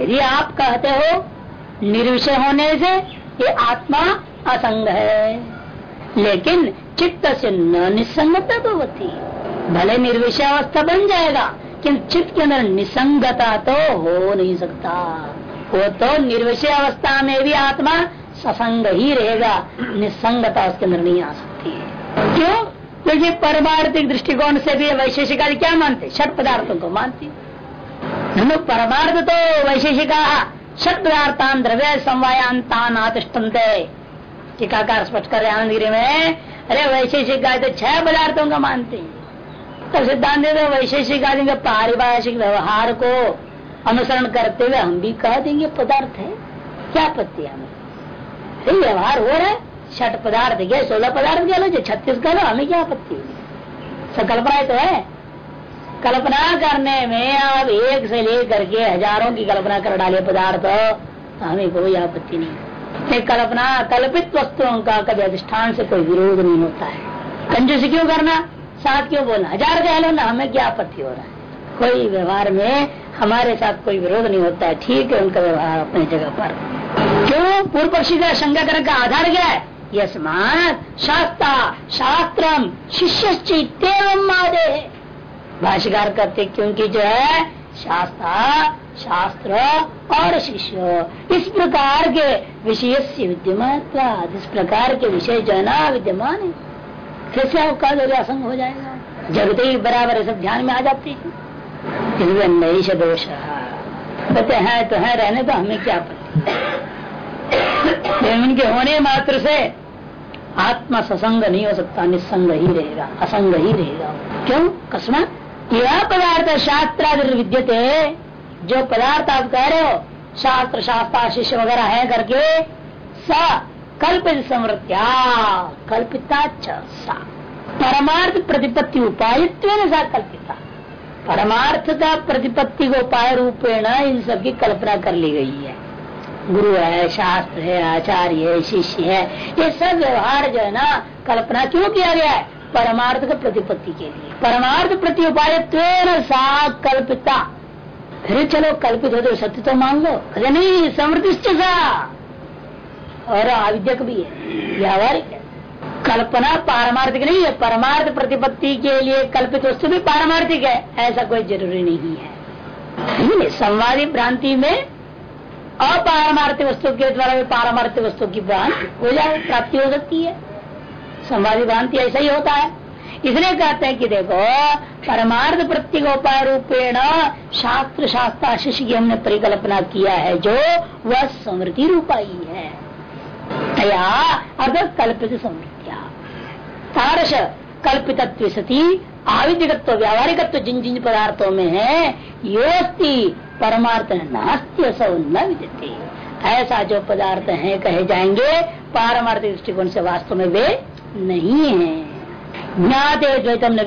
यदि आप कहते हो, निर्विषय होने से ये आत्मा असंग है। लेकिन चित्त से न निसंगता तो होती। भले निर्विषय अवस्था बन जाएगा, किंतु चित्त के अंदर निसंगता तो हो नहीं सकता। वो तो निर्विषय अवस्था में भी आत्मा ससंग ही रहेगा, निसंगता उसके अंदर नहीं आ सकती। है क्यों? क्योंकि परमार्थिक दृष्टिकोण से भी वैशेषिक क्या मानते? छठ पदार्थों को मानते। परमार्थ तो वैशेषिका। छठ पदार्थान द्रव्य समवायांतान आतिष्ठन्ते। टीकाकार स्पष्ट कर रहे आनंदगिरी में। अरे वैशेषिक गाय तो छह पदार्थों का मानते। हैं तो सिद्धांत तो वैशेषिक आदि के पारिभाषिक व्यवहार को अनुसरण करते हुए हम भी कह देंगे पदार्थ है। क्या आपत्ति हमें व्यवहार हो रहा है। छठ पदार्थ क्या सोलह पदार्थ कह लो छत्तीस कह लो हमें क्या आपत्ति सकल्पना तो है। कल्पना करने में आप एक से लेकर के हज़ारों की कल्पना कर डाले पदार्थ तो हमें कोई आपत्ति नहीं। कल्पना कल्पित वस्तुओं का कभी अधिष्ठान से कोई विरोध नहीं होता है। कंजूसी क्यों करना? साथ क्यों बोलना? हज़ार कह लो ना हमें क्या आपत्ति हो रहा है? कोई व्यवहार में हमारे साथ कोई विरोध नहीं होता है। ठीक है, उनका व्यवहार अपनी जगह पर। क्यों? पूर्व पक्षी का शंका का आधार क्या है? यस्मात शास्त्र शास्त्रम शिष्य मादे। भाष्यकार करते क्योंकि जो है, शास्त्र शास्त्र और शिष्य। इस प्रकार के विषय से विद्यमान इस प्रकार के विषय जो है ना, विद्यमान है। कैसे आपका असंग हो जाएगा? जगते ही बराबर सब ध्यान में आ जाती है। इसलिए नैश दोष कहते हैं तो है, रहने तो हमें क्या पता? उनके होने मात्र से आत्मा ससंग नहीं हो सकता, निसंग ही रहेगा, असंग ही रहेगा। क्यों? कस्मत यह पदार्थ शास्त्र विद्यते, जो पदार्थ आप कह रहे हो, शास्त्र शास्त्र शिष्य वगैरह है करके, स कल्पित समृत्या कल्पिता सा। परमार्थ प्रतिपत्ति उपाय सा कल्पिता। परमार्थ का प्रतिपत्ति को उपाय रूपेण इन सब की कल्पना कर ली गई है। गुरु है, शास्त्र है, आचार्य है, शिष्य है, ये सब व्यवहार जो है ना, कल्पना क्यों किया गया है? परमार्थ का प्रतिपत्ति के लिए। परमार्थ प्रति उपाय कल्पिता। फिर चलो, कल्पित हो तो सत्य तो मान लो। अरे नहीं, समृद्धिश्च सा। और आविद्यक भी है। व्यावहारिक है। कल्पना पारमार्थिक नहीं है। परमार्थ प्रतिपत्ति के लिए कल्पित वस्तु भी पारमार्थिक है। ऐसा कोई ज़रूरी नहीं है। संवादी भ्रांति में अपारमार्थिक वस्तु के द्वारा भी पारमार्थिक वस्तु की हो जाए, प्राप्ति हो सकती है। संवादी भ्रांति ऐसा ही होता है। इसलिए कहते हैं कि देखो, परमार्थ प्रत्येक उपाय रूपेण शास्त्र शास्त्र शिष्य की हमने परिकल्पना किया है, जो वह समृद्धि रूपा ही। अर्थात कल्पित समृद्धिया। तारस कल्पित सती आविधिकत्व व्यावहारिकत्व जिन जिन पदार्थों में है योस्ती परमार्थ नास्त्य सब न विद्यते। ऐसा जो पदार्थ है, कहे जाएँगे पारमार्थिक दृष्टिकोण से वास्तव में वे नहीं है। ज्ञाते द्वैतम न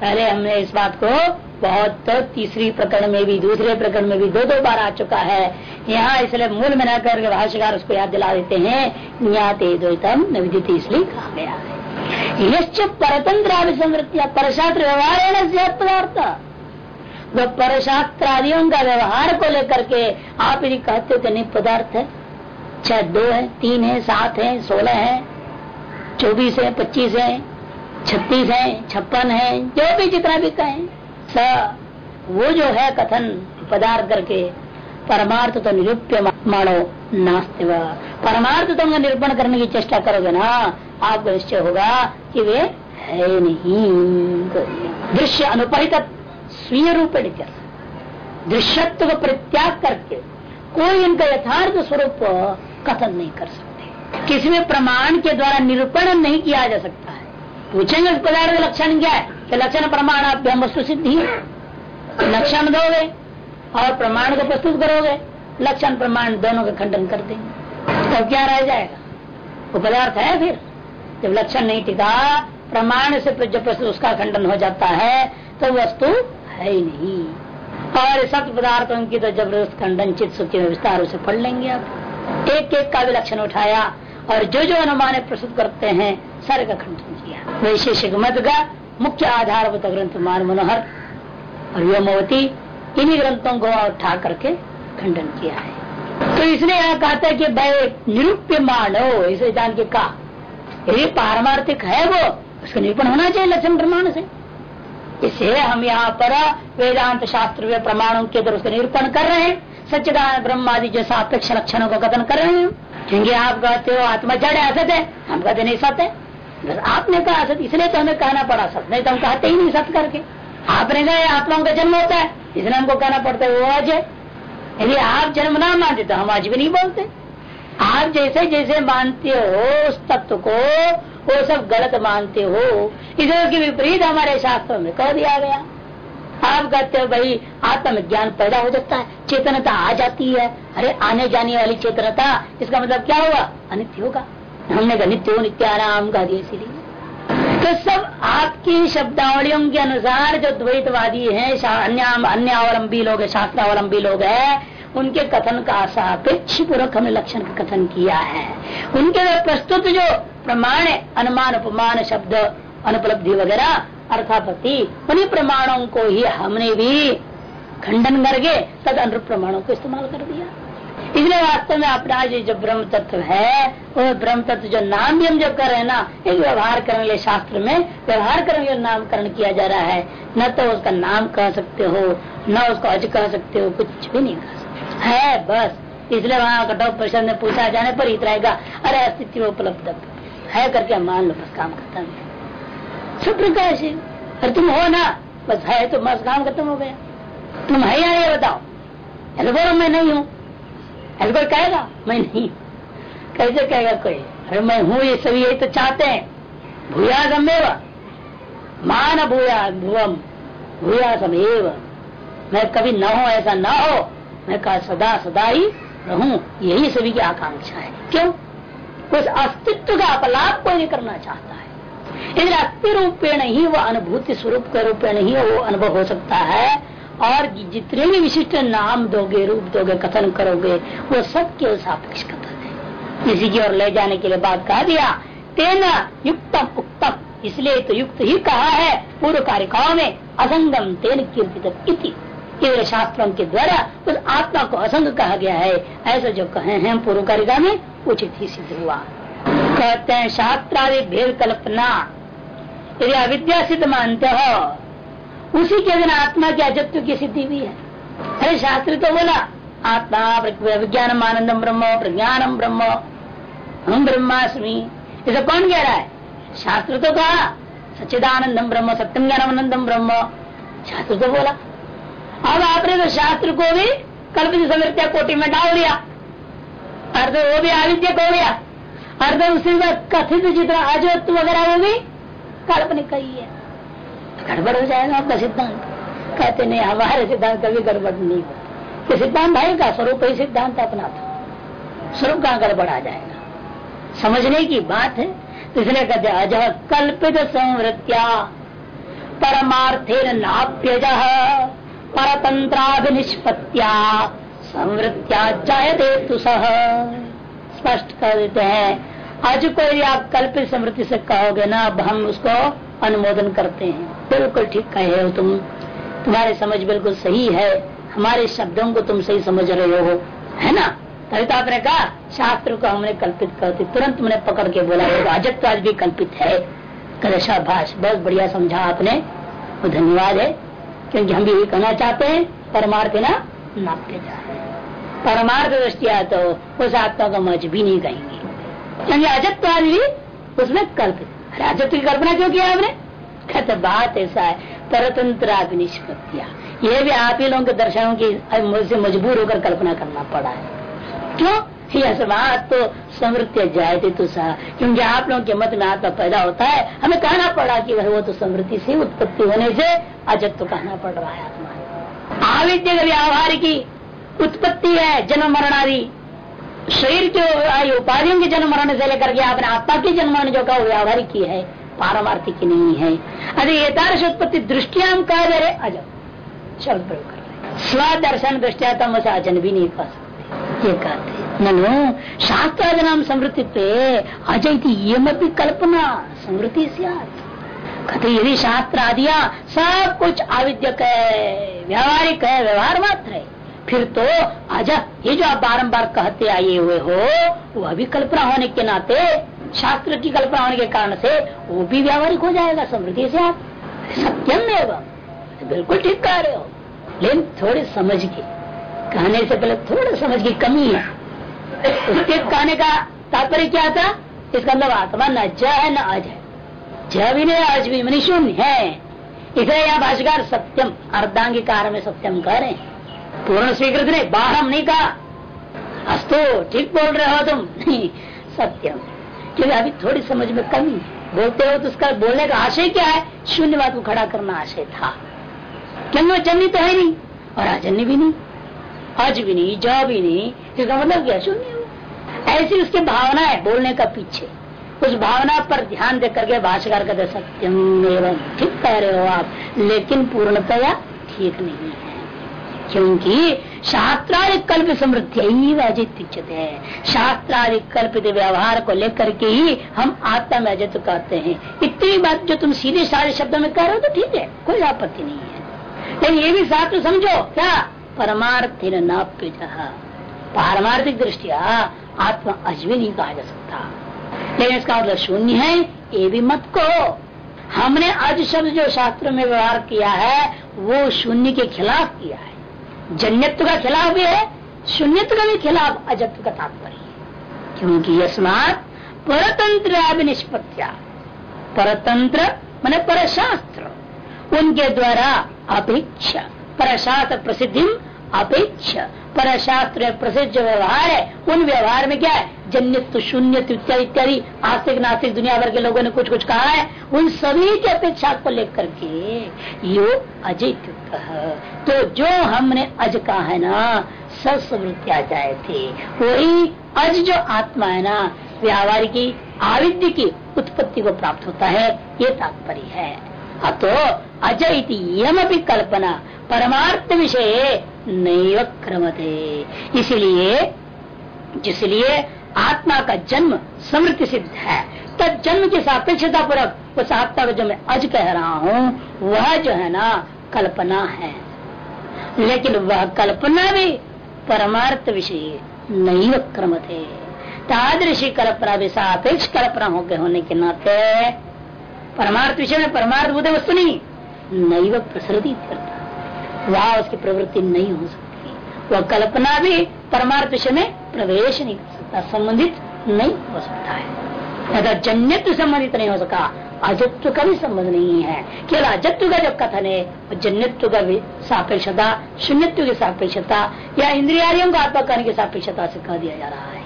पहले हमने इस बात को बहुत तीसरी प्रकरण में भी, दूसरे प्रकरण में भी दो दो बार आ चुका है। यहाँ इसलिए मूल में न करके भाष्यकार उसको याद दिला देते हैं ज्ञाते द्वैतम न इसलिए कहा गया है। निश्चित परतंत्र अभिसमृत्या परशास्त्र व्यवहार पदार्थ वो परशास्त्र आदियों का व्यवहार को लेकर के आप यदि कहते हो नहीं, पदार्थ है, चाहे दो है, तीन है, सात है, सोलह है चौबीस है, पच्चीस है, छत्तीस है, छप्पन है, जो भी जितना भी कहें, स, वो जो है कथन पदार्थ करके, परमार्थ तो निरूप्य मानो नास्ते परमार्थ तो निरूपण करने की चेष्टा करोगे ना आपको निश्चय होगा कि वे है नहीं। दृश्य अनुपहित स्वीय रूप दृश्यत्व को परित्याग करके कोई इनका यथार्थ स्वरूप कथन नहीं कर सकते। किसी में प्रमाण के द्वारा निरूपण नहीं किया जा सकता है। पूछेंगे उस पदार्थ का लक्षण क्या है? कि लक्षण प्रमाण अभ्यम वस्तु सिद्धि लक्षण दोगे और प्रमाण को प्रस्तुत करोगे, लक्षण प्रमाण दोनों का खंडन कर देंगे। तो क्या रह जाएगा? वो पदार्थ है फिर। जब लक्षण नहीं टिका, प्रमाण से जब प्रस्तुत उसका खंडन हो जाता है तो वस्तु है ही नहीं। और सत्य पदार्थों की तो ज़बरदस्त खंडन चित सूची में विस्तार से पढ़ लेंगे आप। एक एक का भी लक्षण उठाया और जो जो अनुमान प्रस्तुत करते हैं सारे का खंडन किया। वैशेषिक मत का मुख्य आधारभूत ग्रंथ मान मनोहर और व्योमवती इन्हीं ग्रंथों को उठा करके खंडन किया है। तो इसलिए यहाँ कहता है कि भाई निरूप्य मानो, इसे जान के कहा। यदि पारमार्थिक है वो, उसका निरूपण होना चाहिए लक्षण प्रमाण से। इसे हम यहाँ पर वेदांत शास्त्र प्रमाणों के द्वारा उसका निरूपण कर रहे हैं। सच्चिदान ब्रह्म आदि जैसा अपेक्ष लक्षणों का कथन कर रहे हैं। क्योंकि आप कहते हो, आत्मा जड़ असत है। हम कहते नहीं, सत्य है। बस आपने कहा असत, इसलिए तो हमें कहना पड़ा सत्य नहीं तो हम कहते ही नहीं सत्य करके। आपने कहा आत्माओं का जन्म होता है। इसलिए हमको कहना पड़ता है, वो आज है। यदि आप जन्म ना मानते तो हम आज भी नहीं बोलते। आप जैसे जैसे मानते हो, उस तत्व को, वो सब गलत मानते हो। इधर के विपरीत हमारे शास्त्रों में कह दिया गया। आप कहते हो भाई आत्मा में ज्ञान पैदा हो जाता है, चेतनता आ जाती है। अरे, आने जाने वाली चेतनता, इसका मतलब क्या हुआ? अनित्य होगा। हमने कहा, नित्य हो नित्याराम कह दिया इसीलिए। तो सब आपकी शब्दावलियों के अनुसार जो द्वैतवादी है अन्य अन्य अवलंबी लोग है, शास्त्रावलंबी लोग है, उनके कथन का सापेक्ष पूर्वक हमने लक्षण का कथन किया है। उनके प्रस्तुत जो प्रमाण अनुमान, उपमान, शब्द, अनुपलब्धि वगैरह अर्थापत्ति, उन्हीं प्रमाणों को ही हमने भी खंडन करके तद अनुरूप प्रमाणों को इस्तेमाल कर दिया। इसलिए वास्तव में अपना जो ब्रह्म तत्व है, वो ब्रह्म तत्व जो नाम भी हम जो कर रहे हैं ना, एक व्यवहार करने लिए शास्त्र में व्यवहार करने के नामकरण किया जा रहा है। न तो उसका नाम कह सकते हो, न उसको अज कह सकते हो, कुछ भी नहीं कह सकते। है, बस। इसलिए वहाँ कटौत परिषद में पूछा, जाने पर रहेगा अरे, अस्तित्व उपलब्ध है। करके मान लो, बस काम खत्म। है प्रकाश है अरे तुम हो ना? बस है तो बस, काम खत्म हो गया। तुम है या ये बताओ? बोलो मैं नहीं हूँ। कोई कहेगा? मैं नहीं कैसे कहेगा कोई? अरे मैं हूँ, ये सभी यही तो चाहते हैं। भूया समेव। मान भूया भुवम भूया समेव। मैं कभी न हो, ऐसा न हो। मैं कहा, सदा सदा ही रहूँ। यही सभी की आकांक्षा है। क्यों? उस अस्तित्व का अपलाप कोई नहीं करना चाहता है। इसलिए अस्थि रूपेण ही वो अनुभूति स्वरूप के रूपेण ही, वो अनुभव हो सकता है। और जितने भी विशिष्ट नाम दोगे, रूप दोगे, कथन करोगे, वो सब के सापेक्ष कथन है। इसी की ओर ले जाने के लिए बात कहा दिया, तेना युक्तम उत्तम इसलिए तो युक्त ही कहा है, पूर्व कारिकाओं में असंगम तेन कीर्तित केवल शास्त्रों के द्वारा उस आत्मा को असंग कहा गया है। ऐसा जो कहे हैं पूर्व कारिका में, उचित ही सिद्ध हुआ। कहते हैं, शास्त्रादि भेद कल्पना। यदि अविद्या सिद्ध मानते हो, उसी के दिन आत्मा के अजत्व की सिद्धि भी है। अरे शास्त्र तो बोला, आत्मा विज्ञान आनंदम ब्रह्म, प्रज्ञानम ब्रह्म हम ब्रह्मास्मि। इसे कौन कह रहा है? शास्त्र तो कहा सच्चिदानंदम ब्रह्म सत्यम ज्ञान आनंदम ब्रह्म। शास्त्र तो बोला। अब आपने तो शास्त्र को भी कल्पित समृत्या कोटि में डाल दिया। अर्थ वो भी आविद्य हो गया। अर्थ उसी कथित जितना अजत्व वगैरह वो भी काल्पनिक ही। है गड़बड़ हो जाएगा आपका सिद्धांत। कहते, नहीं, हमारे सिद्धांत कभी गड़बड़ नहीं होता। सिद्धांत भाई का स्वरूप ही सिद्धांत अपना था। स्वरूप कहाँ गड़बड़ आ जाएगा? समझने की बात है। तो इसलिए कहते अज कल्पित संवृत्या परमार्थे नाप्यज परतंत्राभिनिष्पत्तिया संवृत्या जायते तुसह स्पष्ट कर देते हैं। आज कोई आप कल्पित स्मृति से कहोगे ना, अब हम उसको अनुमोदन करते हैं। बिल्कुल ठीक कहे हो तुम। तुम्हारी समझ बिल्कुल सही है। हमारे शब्दों को तुम सही समझ रहे हो। है ना? तभी तो आपने कहा, शास्त्र को हमने कल्पित करते तुरंत मैंने पकड़ के बोला होगा अजत आज भी कल्पित है। कदशा भाष बहुत बढ़िया समझा आपने। धन्यवाद है, क्योंकि हम भी यही कहना चाहते हैं, परमार्थ ना नाप्य जा परमार्थ दृष्टिया तो उस आत्मा को मज भी नहीं कहेंगे क्योंकि अजत्व उसमें कल्पित अरे अजत्व की कल्पना क्यों किया आपने? कहते, बात ऐसा है परतंत्र निष्पत्तिया। ये भी आप ही लोगों के दर्शनों की मजबूर होकर कल्पना करना पड़ा है। क्यों? बात तो समृत्य जायते तो सा, क्योंकि आप लोगों के मत में आत्मा पैदा होता है। हमें कहना पड़ा कि वो तो समृद्धि से उत्पत्ति होने से अजत्व कहना पड़ रहा है आत्मा। आविद्य व्यवहार की उत्पत्ति है, जन्म मरण आदि। शरीर जो उपाधियों के जन्म मरण से लेकर के आपने आत्मा की जन्म मरण जो का व्यावहारिक की है, पारमार्थिक नहीं है। अरे, ये उत्पत्ति दृष्टिया कह दे रहे अजब शब्द प्रयोग कर स्वदर्शन दृष्टिया तम अजन भी नहीं कह सकते। ये कहते ननु शास्त्र नाम समृद्धि पे अजय ये मत कल्पना समृद्धि कहते, यदि शास्त्र आदिया सब कुछ आविद्यक है, व्यवहारिक है, व्यवहार मात्र है फिर तो आजा, ये जो आप बारम्बार कहते आए हुए हो वह भी कल्पना होने के नाते, शास्त्र की कल्पना होने के कारण से वो भी व्यावहारिक हो जाएगा, समृद्धि से आप सत्यम एवं। बिल्कुल ठीक कह रहे हो। लेकिन थोड़े समझ के, कहने से पहले थोड़े समझ की कमी है। उसके कहने का तात्पर्य क्या था? इसका मतलब आत्मा न ज है, न अज है ज भी नहीं आज भी मनी शून्य है। इसे यहाँ भाषिकार सत्यम, अर्धांगिकार में सत्यम कह रहे हैं। पूर्ण स्वीकृत नहीं, बाहर हम नहीं कहा। अस्तो, ठीक बोल रहे हो तुम। नहीं, सत्यम। क्योंकि अभी थोड़ी समझ में कमी बोलते हो तो उसका बोलने का आशय क्या है? शून्य बात को खड़ा करना आशय था। क्योंकि वो तो है नहीं। और अजन्य भी नहीं। आज भी नहीं, जा भी नहीं। इसका मतलब क्या? शून्य ऐसी उसकी भावना है बोलने का पीछे। उस भावना पर ध्यान दे करके भाषाकार कहते सत्यम एवं ठीक कह रहे हो आप, लेकिन पूर्णतया ठीक नहीं है। क्योंकि शास्त्रादि कल्प समृद्धि अजित है शास्त्रादि कल्पित व्यवहार को लेकर के ही हम आत्मा में अजित कहते हैं। इतनी बात जो तुम सीधे सारे शब्दों में कह रहे हो तो ठीक है, कोई आपत्ति नहीं है। लेकिन ये भी साथ तो समझो, क्या? परमार्थ नाप्य पारमार्थिक दृष्टिया आत्मा अजवी नहीं कहा जा सकता। लेकिन इसका मतलब शून्य है, ये भी मत कहो। हमने अज शब्द जो शास्त्र में व्यवहार किया है, वो शून्य के खिलाफ किया है। जन्यत्व का खिलाफ भी है, शून्यत्व का भी खिलाफ अजत्व का तात्पर्य क्योंकि अस्मात परतंत्र निष्पत्तिया परतंत्र मैंने परशास्त्र। उनके द्वारा अपेक्षा। परशास्त्र प्रसिद्धि अपेक्षा। पर शास्त्र प्रसिद्ध जो व्यवहार है, उन व्यवहार में क्या है? जन्यत्व शून्य इत्यादि इत्यादि, आस्तिक, नास्तिक, दुनिया भर के लोगों ने कुछ कुछ कहा है, उन सभी की अपेक्षा को लेकर के यो अजय तो जो हमने अज कहा है ना, सस्वृत्या जाए थे, वही अज जो आत्मा है ना व्यावहारिकी आविद्य की उत्पत्ति को प्राप्त होता है, ये तात्पर्य है। अतो अजय यम भी कल्पना, परमार्थ विषय नहीं क्रमते। इसलिए जिसलिए आत्मा का जन्म समृद्धि सिद्ध है तब जन्म की सापेक्षता पूर्वक उस आत्मा को जो मैं अज कह रहा हूँ, वह जो है ना कल्पना है। लेकिन वह कल्पना भी परमार्थ विषय नहीं क्रम थे तादृशी कल्पना भी सापेक्ष कल्पना हो गए होने के नाते, परमार्थ विषय में परमार्थ बुद्ध वस्तु नहीं, नैव प्रसृति वह उसकी प्रवृत्ति नहीं हो सकती। वह कल्पना भी परमार्थ विषय में प्रवेश नहीं कर सकता, संबंधित नहीं हो सकता है। अगर जन्यत्व संबंधित नहीं हो सका, अजत्व का भी संबंध नहीं है। केवल अजत्व का जो कथन है, वो जन्यत्व का भी सापेक्षता, शून्यत्व की सापेक्षता या इंद्रियारियों को आत्मा करने की सापेक्षता से कह दिया जा रहा है।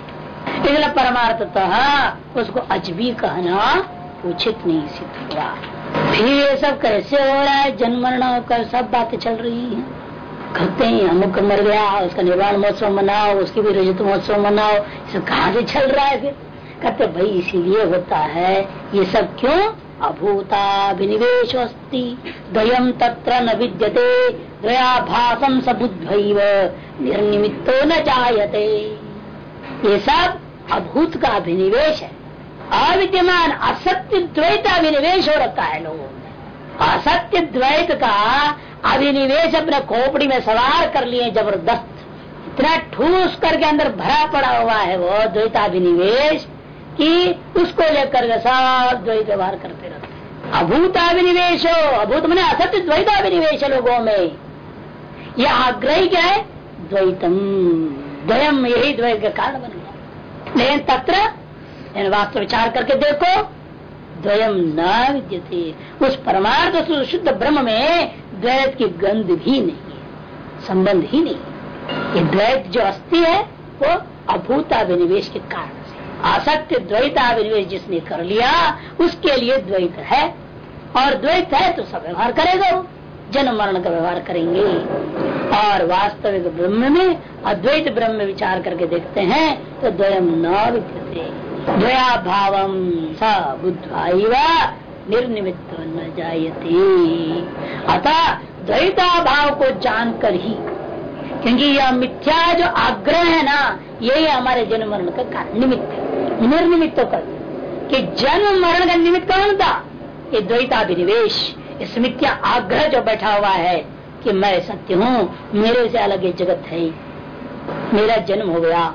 इसलिए परमार्थतः उसको अजबी कहना उचित नहीं सिद्ध हुआ। फिर ये सब कैसे हो रहा है? जन्म कर सब बातें चल रही हैं। कहते हैं, अमुक मर गया, उसका निर्वाण महोत्सव मनाओ, उसकी भी रजत महोत्सव मनाओ। सब कहा से चल रहा है फिर? कहते भाई, इसीलिए होता है, ये सब क्यों? अभूताभिनिवेश अस्ति द्वयम तत्र न विद्यते दया भाषम सबुद्ध निर्निमित्तो न जायते। ये सब अभूत का अभिनिवेश है। अविद्यमान असत्य द्वैत अभिनिवेश हो रखा है लोगों में असत्य द्वैत का अभिनिवेश अपने खोपड़ी में सवार कर लिए ज़बरदस्त। इतना ठूस करके अंदर भरा पड़ा हुआ है वो द्वैताभिनिवेश कि उसको लेकर के सब द्वैत व्यवहार करते रहते अभूताभिनिवेश हो अभूत मैंने असत्य द्वैताभिनिवेश लोगों में। यह आग्रही क्या है? द्वैतम। द्वयम यही द्वैत का कारण बन गया। लेकिन तत्र वास्तव विचार करके देखो द्वयम न विद्यते उस परमार्थ शुद्ध ब्रह्म में द्वैत की गंध भी नहीं है, संबंध ही नहीं ये द्वैत जो अस्थि है, वो अभूताभिनिवेश के कारण असत्य द्वैताभिनिवेश जिसने कर लिया, उसके लिए द्वैत है। और द्वैत है तो सब व्यवहार करेगा जन्म मरण का व्यवहार करेंगे। और वास्तविक ब्रह्म में अद्वैत ब्रह्म विचार करके देखते हैं तो द्वयम न विद्यते द्वया भाव स बुद्ध निर्निमित्त न जायते। अतः द्वैता भाव को जानकर ही, क्योंकि यह मिथ्या जो आग्रह है ना यही हमारे जन्म मरण का कारण, निमित्त निर्निमित्त कर कि जन्म मरण का निमित्त कौन था? ये द्वैताभिनिवेश, इस मिथ्या आग्रह जो बैठा हुआ है कि मैं सत्य हूँ, मेरे से अलग ये जगत है। मेरा जन्म हो गया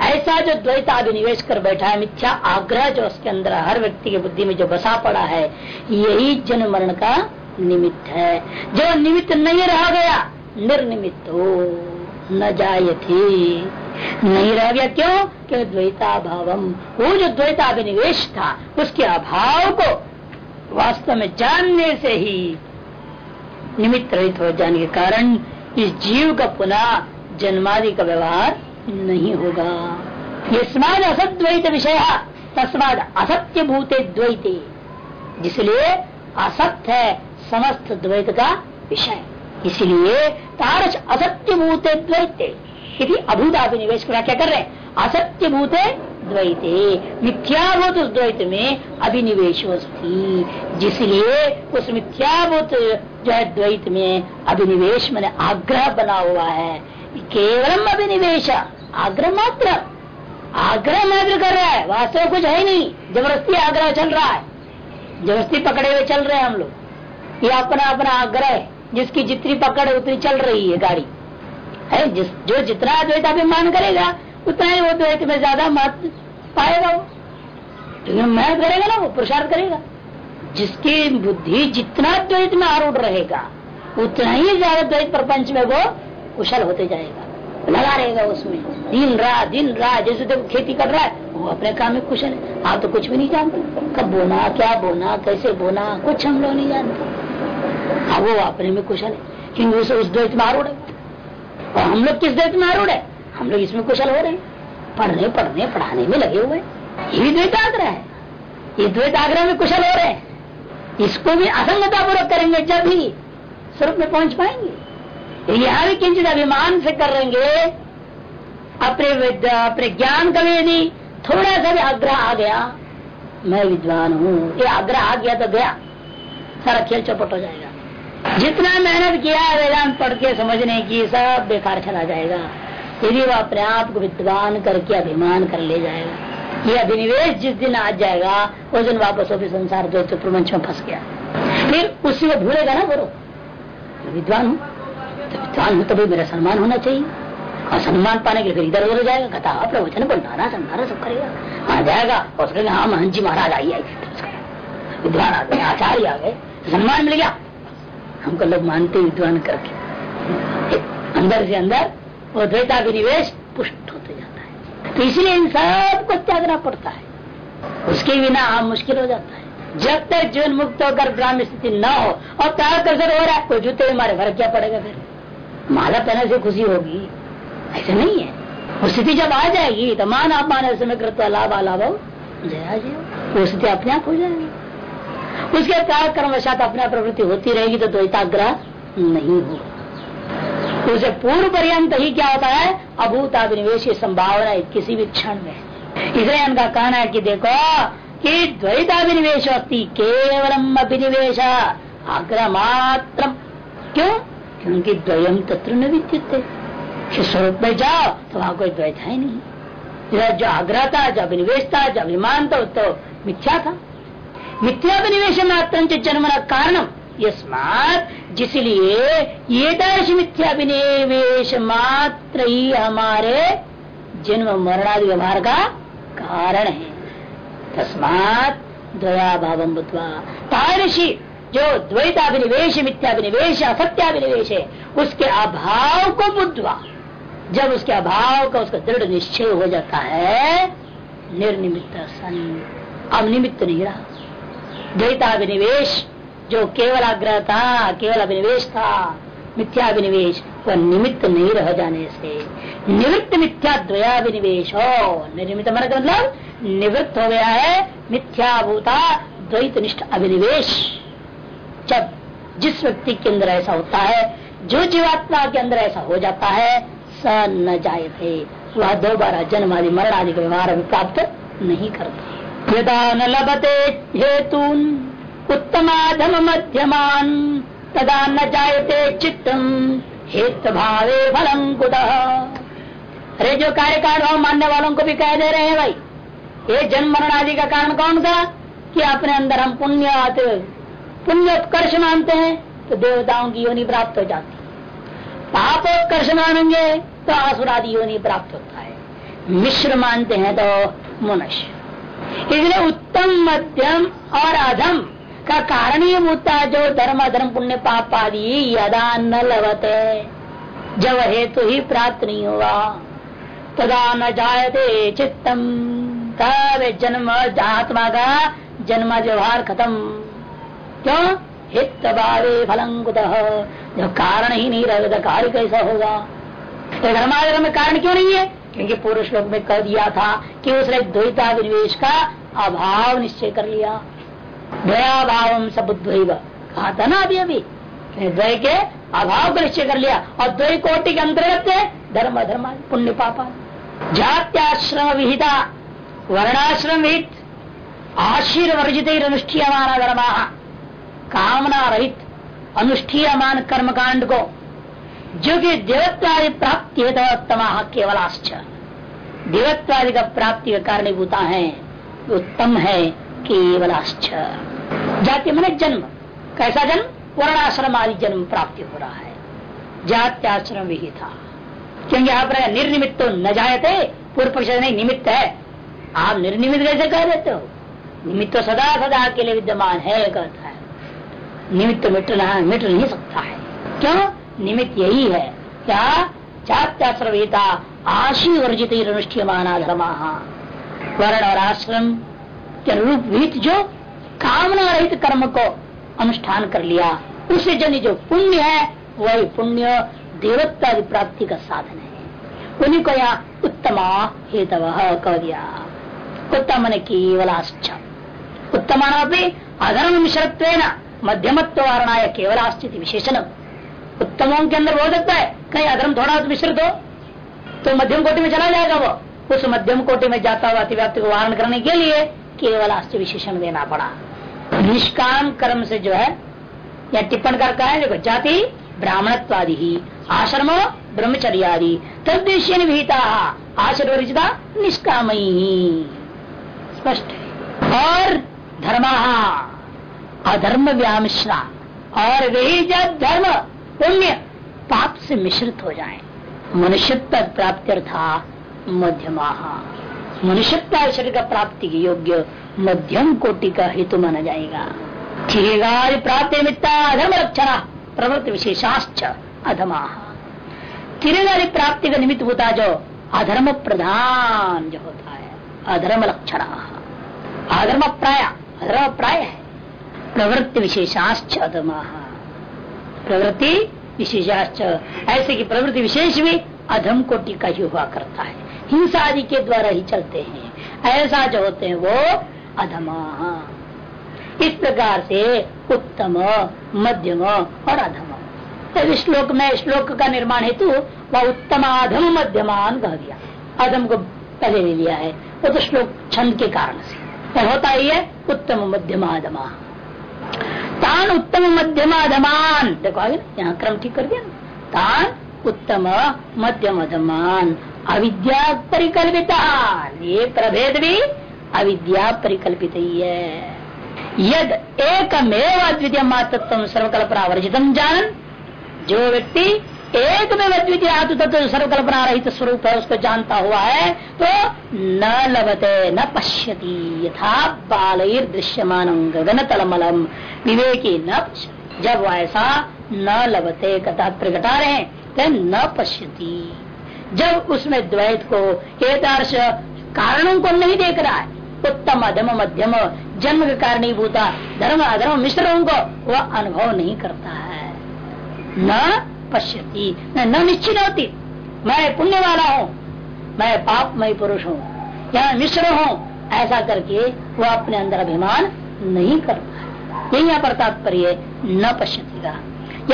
ऐसा जो द्वैत अभिनिवेश कर बैठा है, मिथ्या आग्रह जो उसके अंदर हर व्यक्ति की बुद्धि में जो बसा पड़ा है, यही जन्म मरण का निमित्त है। जो निमित्त नहीं रह गया निर्निमित हो न थी नहीं रह गया क्यों? क्यों द्वैता भावम वो जो द्वैताभिनिवेश था, उसके अभाव को वास्तव में जानने से ही निमित्त रहित हो जाने के कारण इस जीव का पुनः जन्मादि का व्यवहार नहीं होगा। ये स्माद असद्वैत विषय, तस्माद असत्य भूते द्वैते। जिसलिए असत्य है, समस्त द्वैत का विषय। इसलिए तारस असत्य भूते द्वैते यदि अभूताभिनिवेश की व्याख्या कर रहे हैं? असत्य भूते द्वैते। मिथ्याभूत उस द्वैत में अभिनिवेश जिसलिए उस मिथ्याभूत जो है द्वैत में अभिनिवेश, मैंने आग्रह बना हुआ है केवलम अभिनिवेश। आग्रह मात्र। आग्रह मात्र कर रहा है। वास्तव कुछ है नहीं। ज़बरदस्ती आग्रह चल रहा है। ज़बरदस्ती पकड़े हुए चल रहे हैं हम लोग। ये अपना अपना आग्रह जिसकी जितनी पकड़ उतनी चल रही है गाड़ी। है? जिस, जो जितना द्वैत अभिमान करेगा, उतना ही वो द्वैत में ज़्यादा मत पाएगा वो। तो मेहनत करेगा ना, वो पुरुषार्थ करेगा। जिसकी बुद्धि जितना द्वैत में आरूढ़ रहेगा, उतना ही ज़्यादा द्वैत प्रपंच में वो कुशल होते जाएगा। लगा रहेगा उसमें। दिन रात दिन रात जैसे तो खेती कर रहा है वो अपने काम में कुशल है। आप तो कुछ भी नहीं जानते। कब बोना क्या बोना कैसे बोना कुछ हम लोग नहीं जानते। हाँ वो अपने में कुशल है क्योंकि उस, उस द्वैत में आरूढ़ है। और हम लोग किस द्वैत में आरूढ़ है? हम लोग इसमें कुशल हो रहे हैं। पढ़ने पढ़ने पढ़ाने में लगे हुए ये द्वैत आग्रह है। ये द्वैत आग्रह में कुशल हो रहे हैं। इसको भी असंगता पूर्वक करेंगे जब ही स्वरूप में पहुँच पाएँगे। यहाँ भी किंचित अभिमान से कर करेंगे। अपने अपने ज्ञान का यदि थोड़ा सा भी आग्रह आ गया। मैं विद्वान हूँ, ये आग्रह आ गया तो गया। सारा खेल चौपट हो जाएगा। जितना मेहनत किया है वेदांत पढ़ के समझने की, सब बेकार चला जाएगा। यदि वो अपने आप को विद्वान करके अभिमान कर ले जाएगा। ये अभिनिवेश जिस दिन आ जाएगा, उस दिन वापस भी संसार जो प्रपंच में फंस गया। फिर उसी को भूलेगा ना बोलो विद्वान हूँ। तो विद्वान हूँ तभी मेरा सम्मान होना चाहिए। और सम्मान पाने के लिए इधर उधर जाएगा, कथा प्रवचन बोलना समझाना सब करेगा। आ जाएगा और उसके हाँ महन जी महाराज आइए विद्वान आ गए, आचार्य आ गए। सम्मान मिल गया। हमको लोग मानते विद्वान करके। अंदर से अंदर वो द्वैता विनिवेश पुष्ट होते जाता है। तो इसलिए इन सबको त्यागना पड़ता है। उसके बिना हम मुश्किल हो जाता है। जब तक जीवन मुक्त होकर ब्राह्मण स्थिति न हो, और त्याग कर हो रहा है कोई जूते मारे घर क्या पड़ेगा फिर? माला पहने से खुशी होगी। ऐसे नहीं है। वो स्थिति जब आ जाएगी तो मान आप मान समय करते लाभ अलाभ जया जी वो स्थिति अपने आप हो जाएगी। उसके त्याग कर्मवशात अपना प्रवृत्ति होती रहेगी तो द्वैताग्रह नहीं होगा उसे पूर्व पर्यंत ही क्या होता है? अभूताभिनिवेश की संभावना किसी भी क्षण में। इसलिए उनका कहना है कि देखो, कि द्वैताभिनिवेश होती, केवलम अभिनिवेश, आग्रह मात्र क्यों? क्योंकि द्वयम तत्र न विद्युत। स्वरूप में जाओ तो वहाँ कोई द्वैत है नहीं। जो आग्रह था, जो अभिनिवेश था, जो अभिमान था तो मिथ्या था। मिथ्याभिनिवेश मात्र जन्म कारण यस्मात, जिसलिए ये दर्श मिथ्याभिनिवेश मात्र ही हमारे जन्म मरणादि व्यवहार का कारण है। तस्मात द्वया भाव तारशी जो द्वैताभिनिवेश मिथ्याभिनिवेश असत्याभिनिवेश है, उसके अभाव को बुद्धवा। जब उसके अभाव का उसका दृढ़ निश्चय हो जाता है, निर्निमित्त सन अब निमित्त नहीं रहा। द्वैताभिनिवेश, जो केवल आग्रह था, केवल अभिनिवेश था, मिथ्याभिनिवेश, वह निमित्त नहीं रह जाने से, निवृत्त मिथ्या द्वयाभिनिवेश हो निर्मित मतलब निवृत्त हो गया है, मिथ्याभूता द्वैत निष्ठ अभिनिवेश। जब जिस व्यक्ति के अंदर ऐसा होता है, जो जीवात्मा के अंदर ऐसा हो जाता है स न जाए थे वह दोबारा जन्म आदि, मरण आदि का व्यवहार प्राप्त नहीं करता। यदा न लभते हेतु उत्तमाधम मध्यमान। तदा न जायते चित्तम हेत भावे फलम अरे, जो कार्य कारण मानने वालों को भी कह दे रहे हैं भाई, ये जन्म मरण आदि का कारण कौन था कि अपने अंदर हम पुण्य पुण्य उत्कर्ष मानते हैं तो देवताओं की योनि प्राप्त हो जाती पाप कर्ष मानेंगे तो आसुरादि योनि प्राप्त होता है। मिश्र मानते हैं तो मनुष्य। इसलिए उत्तम मध्यम और अधम का कारण ही होता जो धर्म, अधर्म, पुण्य, पाप आदि यदा न लवते जब हेतु ही प्राप्त नहीं होगा, तदा न जायते चित्तम। तब जन्म आत्मा का जन्म, व्यवहार खत्म। क्यों? हित बारे फलंकुत जब कारण ही नहीं रहेगा तो कार्य कैसा होगा? तो धर्माधर्म में कारण क्यों नहीं है? क्योंकि पूर्व श्लोक में कह दिया था कि उसने द्वैता विनिवेश का अभाव निश्चय कर लिया। द्वयाभाव सबुद्वैव कहा था ना अभी अभी? द्वय के अभाव को निश्चय कर लिया। और द्वय कोटि के अंतर्गत धर्म धर्म पुण्य पापा। जात्याश्रम विहिता, वर्णाश्रम विहित आशीर वर्जित अनुष्ठीयमान धर्म। कामना रहित अनुष्ठीयमान कर्म कांड को जो कि देवत्वादि प्राप्ति केवल आश्चर्य देवत्वादि का प्राप्ति का कारणीभूता है, उत्तम है केवल आश्चर्य जाति मन जन्म। कैसा जन्म? वर्णाश्रम आदि जन्म प्राप्ति हो रहा है। जात्याश्रम विहित था। क्योंकि आप निर्निमित तो न जायते, पूर्व पक्ष नहीं, निमित्त है। आप निर्निमित कैसे कह देते हो? निमित्त तो सदा सदा के लिए विद्यमान है कहता है। निमित्त मिटना मिट नहीं सकता है। क्यों? निमित्त यही है। क्या? चात्याश्रवीता आशी वर्जित अनुष्ठीयमाना धर्म। वर्ण और आश्रम के अनुरूप विहित जो कामना रहित कर्म को अनुष्ठान कर लिया उससे जन जो पुण्य है, वही पुण्य देवत्ता प्राप्ति का साधन है। उन्हीं को यहाँ उत्तम हेतव कह दिया। उत्तम ने केवल उत्तम अधर्म मिश्रत्व मध्यमत्व वारणा केवल आस्थिति विशेषण। उत्तमों के अंदर हो सकता है, कहीं अधर्म थोड़ा मिश्रित हो तो मध्यम कोटि में चला जाएगा वो। उस मध्यम कोटि में जाता हुआ अतिव्याप्ति को वारण करने के लिए केवल आस्थिक विशेषण देना पड़ा। निष्काम कर्म से जो है, या टिप्पण करता है, देखो, जाति ब्राह्मणत्वादि ही, आश्रम ब्रह्मचर्यादि तद्देश्य विहिता आशीर्वरिता निष्कामयी स्पष्ट और धर्मा अधर्म व्यामिश्रा। और वही जब धर्म, पुण्य, पाप से मिश्रित हो जाए। मनुष्यत्व प्राप्ति अर्था मध्यमा मनुष्यत्व शरीर का प्राप्ति के योग्य मध्यम कोटि का हेतु माना जाएगा। प्राप्ति निमित्ता अधर्म लक्षण प्रवृत्ति विशेषाश्च अधमा चिरेगारी प्राप्ति का निमित्त होता जो अधर्म प्रधान जो होता है, अधर्म लक्षण अधर्म प्राय अधर्म प्राय है। प्रवृत्ति विशेषाश्च प्रवृत्ति विशेषाश्च ऐसे की प्रवृत्ति विशेष भी अधम को का ही हुआ करता है। हिंसा आदि के द्वारा ही चलते हैं। ऐसा जो होते हैं वो अधमा। इस प्रकार से उत्तम, मध्यम और अधम। तो श्लोक में श्लोक का निर्माण हेतु वह उत्तम, अधम, मध्यमान कह दिया। अधम को पहले ले लिया है। वो तो श्लोक छंद के कारण से। तो होता ही है उत्तम, मध्यम, अधमा। तान उत्तम मध्यम अधमान देखो आगे यहाँ क्रम ठीक कर दिया तान उत्तम मध्यम अधमान अविद्या परिकल्पिता ये प्रभेद भी अविद्या परिकल्पित ही है यद एकमेव अद्वितीय मातत्व सर्वकल्पना वर्जित जान जो व्यक्ति एक में द्वितीय आतु तत्व तो सर्वकल्पना रहित स्वरूप है उसको जानता हुआ है तो न लभते, न पश्यति। यथा बालर दृश्यमान गगन तलमलम विवेकी न जब ऐसा न लभते, कथा प्रकटा रहे तो न पश्यति। जब उसमें द्वैत को एकदर्श कारणों को नहीं देख रहा है, उत्तम, अधम, मध्यम, जन्म के कारणीभूता, धर्म, अधर्म, मिश्रों को वह अनुभव नहीं करता है। न पश्यती। न निश्चित होती। मैं पुण्य वाला हूँ। मैं पाप मई पुरुष हूँ। या मिश्र हूँ। ऐसा करके वो अपने अंदर अभिमान नहीं करता यही पर तात्पर्य न पश्यती का।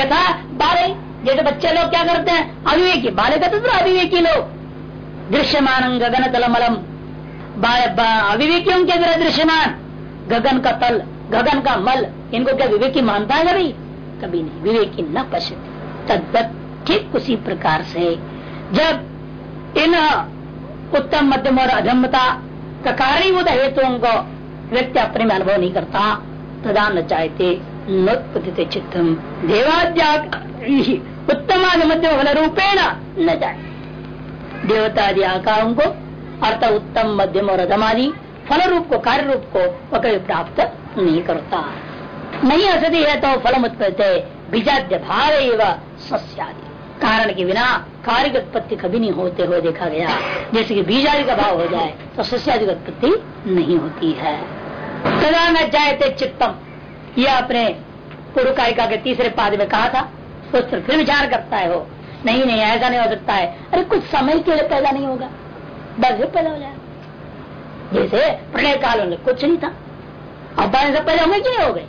यथा बाले जैसे बच्चे लोग क्या करते हैं? अविवेकी। बाले का तो अविवेकी लोग। दृश्यमान गगन तलमलम। अविवेकियों के अंदर दृश्यमान। गगन का तल, गगन का मल। इनको क्या विवेकी मानता है कभी? कभी नहीं। विवेकी न पश्यती। तद्वत ठीक उसी प्रकार से। जब इन उत्तम, मध्यम और अधमता का कारणीभूत हेतुओं को व्यक्ति अपने में अनुभव नहीं करता, तदा न चाहते नोत्पत्ति चित्तम। देवाद्या उत्तम मध्यम फल रूपेण न जाए। देवता आदि आकारों को अर्थ उत्तम, मध्यम और अधमादि फल रूप को कार्य रूप को वह प्राप्त नहीं करता। नहीं असती है तो फलम उत्पत्ति बीजाद्य भाव एवं सस्यादि। कारण के बिना कार्य की उत्पत्ति कभी नहीं होते हुए देखा गया। जैसे कि बीज आदि का भाव हो जाए तो सस्यादि की उत्पत्ति नहीं होती है। कदा न जाए चित्तम। यह अपने पूर्व कारिका के तीसरे पाद में कहा था। उस पर फिर विचार करता है वो। नहीं नहीं, ऐसा नहीं हो सकता है। अरे, कुछ समय के लिए पैदा नहीं होगा। बस फिर पैदा हो जाएगा जैसे प्रलय काल में कुछ नहीं था। अब से पैदा होंगे क्यों हो गए।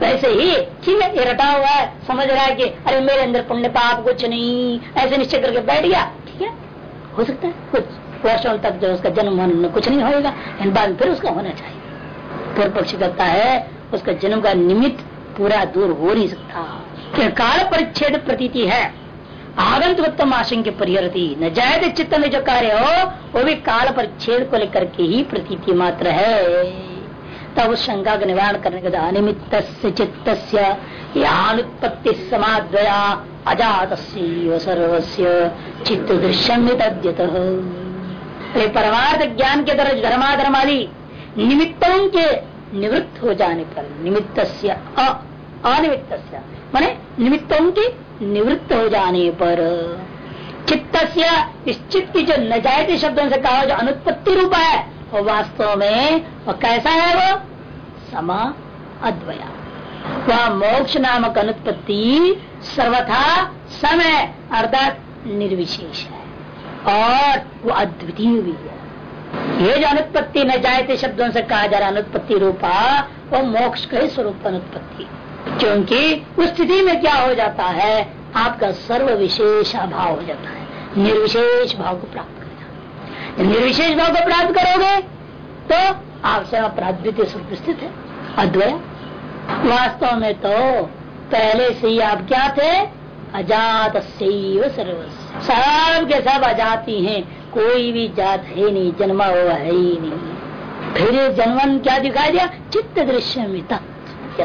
वैसे ही ठीक है, ये रटा हुआ है। समझ रहा है कि, अरे मेरे अंदर पुण्य पाप कुछ नहीं, ऐसे निश्चय करके बैठ गया। ठीक है? हो सकता है, कुछ वर्षों तक जो उसका जन्म होने कुछ नहीं होगा इन बाद फिर उसका होना चाहिए। पूर्व पक्ष करता है, उसका जन्म का निमित्त पूरा दूर हो नहीं सकता। काल परिच्छेद प्रतीति है? आगंत उत्तम आशंक परिहरती। न जायद चित्त में जो कार्य हो, वो भी काल परिच्छेद को लेकर के ही प्रतीति मात्र है। तब उस शंका का निवारण करने के अनिमित चित्त अनुत्पत्ति समाद्वया अजात सर्वस्य चित्त दृश्यम परमार्थ ज्ञान के तरह धर्माधर्मादि निमित्तों के निवृत्त हो जाने पर निमित्त अनिमित्त माने निमित्तों के निवृत्त हो जाने पर चित्त इस चित्त की जो न जायते शब्दों से कहा जो अनुत्पत्ति रूप है वो वास्तव में, वो कैसा है वो? समा अद्वया। वह मोक्ष नामक अनुत्पत्ति सर्वथा समय अर्थात निर्विशेष है। और वो अद्वितीय भी है। ये जो अनुत्पत्ति न जायते शब्दों से कहा जा रहा अनुत्पत्ति रूपा, वो मोक्ष के स्वरूप अनुत्पत्ति। क्योंकि उस स्थिति में क्या हो जाता है, आपका सर्व विशेष अभाव हो जाता है। निर्विशेष भाव को प्राप्त निर्विशेष भाव को प्राप्त करोगे? तो आप आपसे अपराधित स्वरूप स्थित है। अद्वय वास्तव में तो पहले से ही आप क्या थे? अजात सर्व सब के सब अजाती हैं। कोई भी जात है नहीं, जन्मा हुआ है ही नहीं। फिर जन्मन क्या दिखाई दिया? चित्त दृश्य में तत्व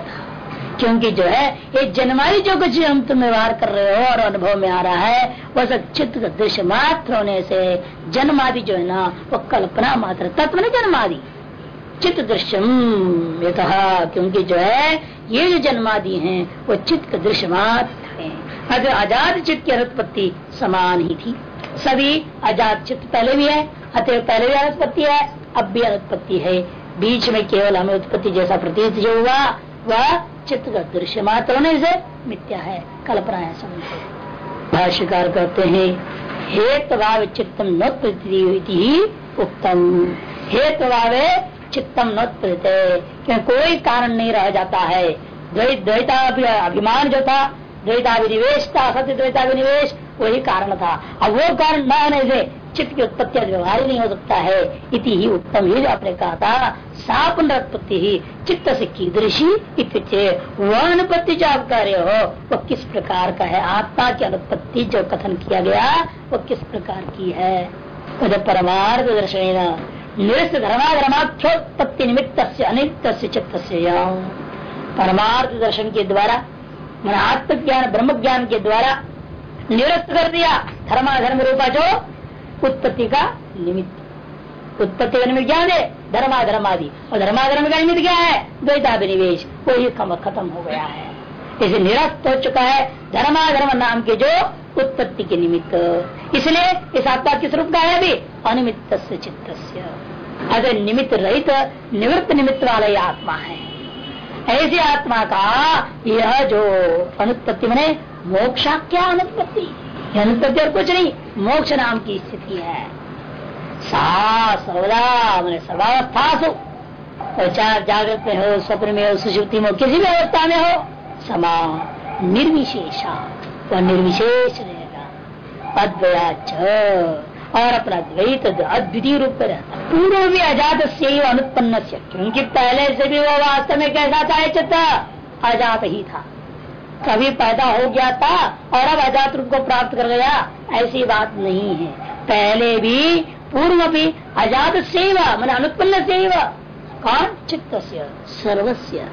क्योंकि जो है, ये जन्माई जो कुछ हम तुम व्यवहार कर रहे हो और अनुभव में आ रहा है वह सब चित्त का दृश्य मात्र होने से जन्मादि जो है ना, वो कल्पना मात्र, तत्व न जन्मादि। चित्त दृश्यम क्योंकि जो है, ये जो जन्मादि हैं, वो चित्त का दृश्य मात्र है। अगर आज़ाद चित्त की अनुत्पत्ति समान ही थी, सभी आज़ाद चित्त पहले भी है अतः पहले भी अनुत्पत्ति है, अब भी अनुत्पत्ति है। बीच में केवल हमें उत्पत्ति जैसा प्रतीत जो हुआ वह चित्त का दृश्य मात्र होने से मिथ्या है, कल्पना है समझो भाष्यकार कहते हैं हेतभाव चित्तम नोत्पत्ति ही उत्तम हेतभाव चित्तम नोत्पत्ति क्योंकि कोई कारण नहीं रह जाता है। द्वैत द्वैता अभिमान जो था, द्वैताभिनिवेश था, सत्य द्वैताभिनिवेश वही कारण था। अब वो कारण न होने से चित्त की उत्पत्ति व्यवहार ही नहीं हो सकता है। इति ही उत्तम ही जो आपने कहा था सा ही चित्त से कीदृशी वह अनुपत्ति जो आप कार्य हो, वो किस प्रकार का है? आत्मा की अनुत्पत्ति जो कथन किया गया, वो किस प्रकार की है? परमार्थ दर्शन निरस्त धर्माधर्माख्योत्पत्ति निमित्त से अनित्त चित्त से परमार्थ दर्शन के द्वारा मन आत्मज्ञान ब्रह्म ज्ञान के द्वारा निरस्त कर दिया। धर्माधर्म रूपा जो उत्पत्ति का निमित्त। उत्पत्ति का निमित्त क्या है धर्माधर्म आदि। और धर्माधर्म का निमित्त क्या है? द्वैताभिनिवेश। वही खत्म हो गया है। इसे निरस्त हो चुका है धर्माधर्म नाम के जो उत्पत्ति के निमित्त। इसलिए इस आत्मा किस रूप का है अभी अनिमित्त चित्त अगर निमित्त रहित, निवृत्त निमित्त वाला आत्मा है। ऐसी आत्मा का यह जो अनुत्पत्ति मैंने मोक्षा क्या अनुत्पत्ति अनुत्पत्ति और कुछ नहीं, मोक्ष नाम की स्थिति है। सा सर्वदा, मैंने सर्वावस्था सो जागृत में हो, स्वप्न में हो सुशुक्ति में हो, किसी भी अवस्था में हो, समा निर्विशेषा। वह निर्विशेष रहेगा। अद्वयाच और अपना द्वैत अद्वितीय रूप में रहता पूर्व भी अजात से ही अनुत्पन्न से, क्योंकि पहले से भी वो वास्तव में कैसा था चित्त अजात ही था। कभी पैदा हो गया था और अब अजात रूप को प्राप्त कर गया, ऐसी बात नहीं है। पहले भी, पूर्व भी अजात सेवा, मैंने अनुत्पन्न सेवा। कौन? चित्त सर्वस्य।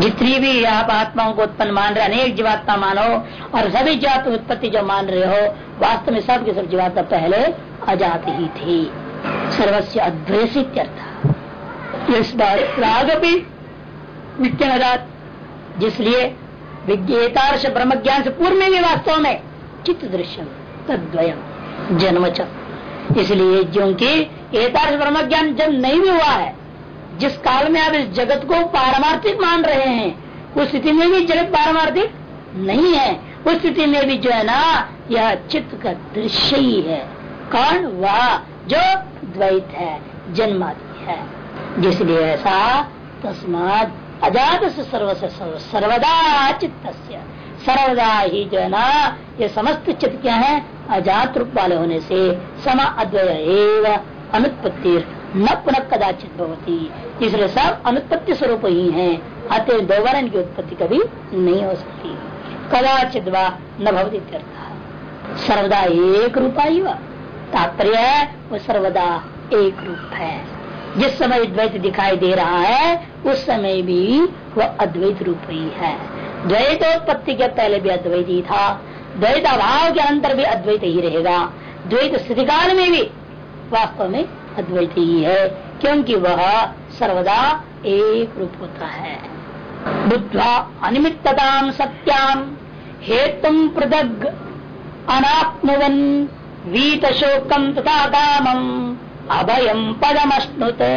जितनी भी आप आत्माओं को उत्पन्न मान रहे, अनेक जीवात्मा मानो, और सभी जात उत्पत्ति जो मान रहे हो, वास्तव में सब के सब जीवात्मा पहले अजात ही थी। सर्वस्व अद्वैसित इस बार राग भी विज्ञान जिसलिए विज्ञेतार्श ब्रह्म ज्ञान से पूर्व में भी वास्तव में चित्त दृश्य तद्वयम जन्म इसलिए क्योंकि एतार्श ब्रह्म ज्ञान जब नहीं भी हुआ है, जिस काल में आप इस जगत को पारमार्थिक मान रहे हैं, उस स्थिति में भी जगत पारमार्थिक नहीं है। उस स्थिति में भी जो है ना, यह चित्त का दृश्य ही है। कौन? वह जो द्वैत है, जन्मादि है। जिसलिए ऐसा तस्मात अजात से सर्व से सर्वदा चित्त सर्वदा ही जो है ना ये समस्त चित्त क्या है, अजात रूप वाले होने से समा अद्वय अनुत्पत्ति न पुनः कदाचित भवती। इसलिए सब अनुत्पत्ति स्वरूप ही है, अतः दोबारा इनकी उत्पत्ति कभी नहीं हो सकती। कदाचित व न भवती सर्वदा एक रूपा ही तात्पर्य वो सर्वदा एक रूप है। जिस समय द्वैत दिखाई दे रहा है, उस समय भी वह अद्वैत रूप ही। है द्वैतोत्पत्ति के पहले भी अद्वैत ही था। द्वैत अभाव के अंतर भी अद्वैत ही रहेगा। द्वैत स्थिति काल में भी वास्तव में अद्वैत ही है, क्योंकि वह सर्वदा एक रूप होता है। बुद्धवा अनिमित्तता सत्याम हेतु पृथक अनात्मवन वीत शोकम तथा कामम। अभयम पदम अश्नुते